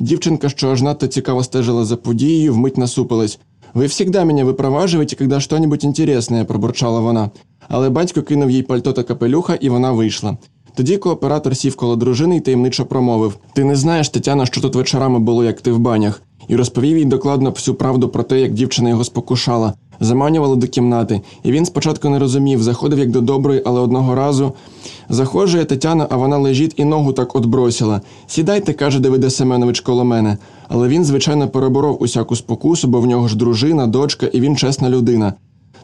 Дівчинка, що аж надто цікаво стежила за подією, вмить насупилась. Ви всегда мене випроважуєте, коли що-небудь інтересне, пробурчала вона. Але батько кинув їй пальто та капелюха, і вона вийшла. Тоді кооператор сів коло дружини і таємничо промовив: Ти не знаєш, Тетяна, що тут вечорами було, як ти в банях, і розповів їй докладно всю правду про те, як дівчина його спокушала, заманювала до кімнати. І він спочатку не розумів, заходив як до доброї, але одного разу заходжує Тетяна, а вона лежить і ногу так отбросила. Сідайте, каже Давиде Семенович коло мене. Але він, звичайно, переборов усяку спокусу, бо в нього ж дружина, дочка, і він чесна людина.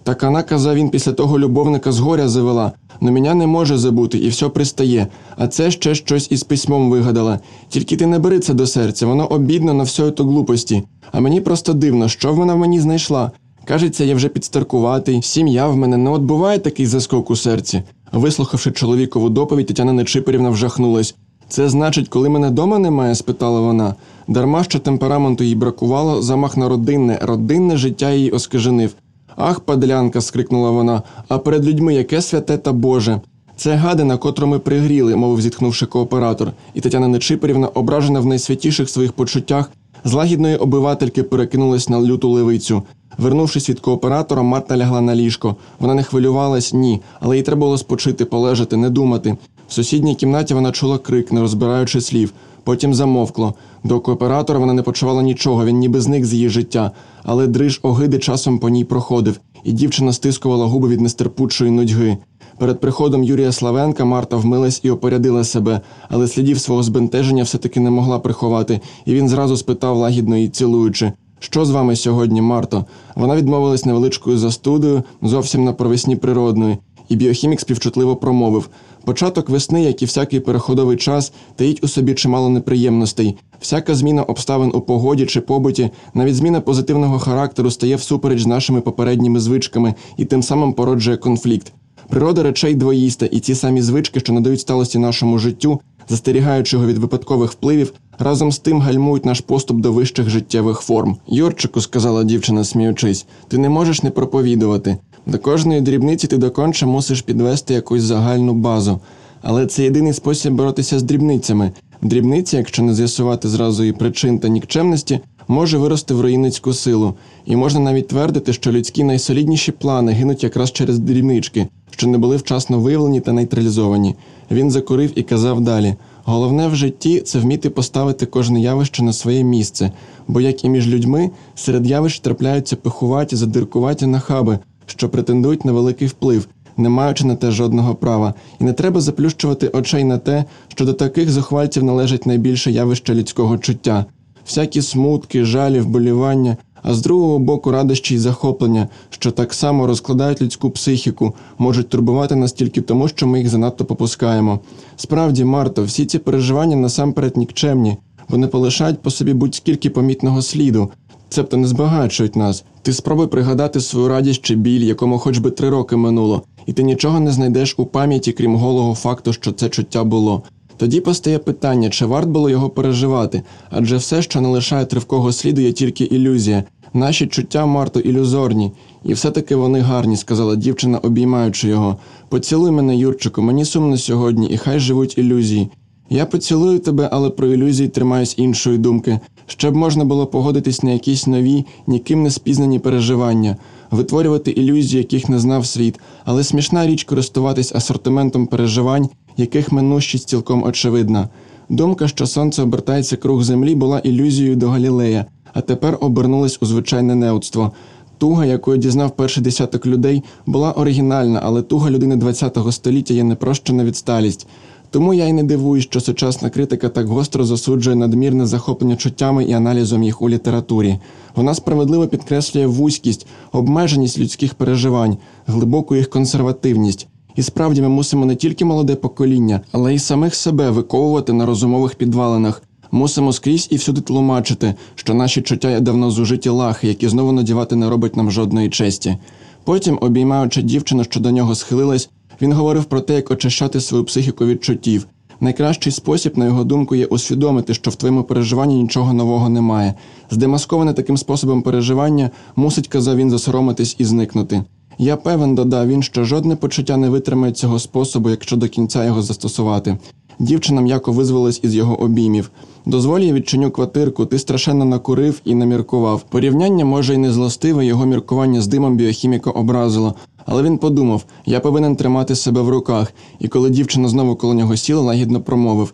Так вона, казав він, після того любовника з горя завела, но мене не може забути і все пристає, а це ще щось із письмом вигадала. Тільки ти не бери це до серця, воно обідно на всьої то глупості. А мені просто дивно, що вона в мені знайшла. Кажеться, я вже підстаркуватий, сім'я в мене не от буває такий заскок у серці. Вислухавши чоловікову доповідь, Тетяна Нечипорівна вжахнулась. Це значить, коли мене дома немає? спитала вона. Дарма що темпераменту їй бракувало, замах на родинне, родинне життя її оскаженив. Ах, падлянка, скрикнула вона, а перед людьми яке святе та Боже. Це гадина, котру ми пригріли, мовив зітхнувши кооператор, і Тетяна Нечипорівна, ображена в найсвятіших своїх почуттях, з лагідної обивательки перекинулась на люту левицю. Вернувшись від кооператора, Марта лягла на ліжко. Вона не хвилювалась, ні, але їй треба було спочити, полежати, не думати. В сусідній кімнаті вона чула крик, не розбираючи слів. Потім замовкло. До кооператора вона не почувала нічого, він ніби зник з її життя, але дриж огиди часом по ній проходив, і дівчина стискувала губи від нестерпучої нудьги. Перед приходом Юрія Славенка Марта вмилась і опорядила себе, але слідів свого збентеження все-таки не могла приховати, і він зразу спитав лагідно її цілуючи. Що з вами сьогодні, Марто? Вона відмовилась невеличкою застудою, зовсім на провесні природної, і біохімік співчутливо промовив початок весни, як і всякий переходовий час, таїть у собі чимало неприємностей. Всяка зміна обставин у погоді чи побуті, навіть зміна позитивного характеру стає всупереч з нашими попередніми звичками і тим самим породжує конфлікт. Природа речей двоїста, і ті самі звички, що надають сталості нашому життю, застерігаючи його від випадкових впливів, разом з тим гальмують наш поступ до вищих життєвих форм. Йорчику, сказала дівчина, сміючись, ти не можеш не проповідувати. До кожної дрібниці ти доконче мусиш підвести якусь загальну базу. Але це єдиний спосіб боротися з дрібницями. Дрібниці, якщо не з'ясувати зразу і причин та нікчемності, може вирости в руїницьку силу, і можна навіть твердити, що людські найсолідніші плани гинуть якраз через дрібнички, що не були вчасно виявлені та нейтралізовані. Він закурив і казав далі: головне в житті це вміти поставити кожне явище на своє місце, бо як і між людьми, серед явищ трапляються пихуваті, задиркуваті нахаби, що претендують на великий вплив. Не маючи на те жодного права, і не треба заплющувати очей на те, що до таких зухвальців належить найбільше явище людського чуття, всякі смутки, жалі, вболівання, а з другого боку радощі й захоплення, що так само розкладають людську психіку, можуть турбувати нас тільки тому, що ми їх занадто попускаємо. Справді, Марто, всі ці переживання насамперед нікчемні, вони полишають по собі будь-скільки помітного сліду, цебто не збагачують нас. Ти спробуй пригадати свою радість чи біль, якому хоч би три роки минуло, і ти нічого не знайдеш у пам'яті, крім голого факту, що це чуття було. Тоді постає питання, чи варт було його переживати, адже все, що не лишає тривкого сліду, є тільки ілюзія. Наші чуття марто ілюзорні, і все-таки вони гарні, сказала дівчина, обіймаючи його. Поцілуй мене, Юрчику, мені сумно сьогодні, і хай живуть ілюзії. Я поцілую тебе, але про ілюзії тримаюсь іншої думки, щоб можна було погодитись на якісь нові, ніким не спізнані переживання, витворювати ілюзії, яких не знав світ, але смішна річ користуватись асортиментом переживань, яких минущість цілком очевидна. Думка, що сонце обертається круг землі, була ілюзією до Галілея, а тепер обернулась у звичайне неудство. Туга, якою дізнав перший десяток людей, була оригінальна, але туга людини ХХ століття є непрощена відсталість. Тому я й не дивуюсь, що сучасна критика так гостро засуджує надмірне захоплення чуттями і аналізом їх у літературі. Вона справедливо підкреслює вузькість, обмеженість людських переживань, глибоку їх консервативність. І справді ми мусимо не тільки молоде покоління, але й самих себе виковувати на розумових підвалинах. Мусимо скрізь і всюди тлумачити, що наші чуття є давно зужиті лахи, які знову надівати не робить нам жодної честі. Потім, обіймаючи дівчину, що до нього схилилась, він говорив про те, як очищати свою психіку від чуттів. Найкращий спосіб, на його думку, є усвідомити, що в твоєму переживанні нічого нового немає. Здемасковане таким способом переживання мусить, казав він, засоромитись і зникнути. Я певен, додав він, що жодне почуття не витримає цього способу, якщо до кінця його застосувати. Дівчина м'яко визволилась із його обіймів. Дозволь я відчиню квартирку, ти страшенно накурив і наміркував. Порівняння може й не злостиве, його міркування з димом біохіміка образило. Але він подумав: я повинен тримати себе в руках. І коли дівчина знову коло нього сіла, лагідно промовив: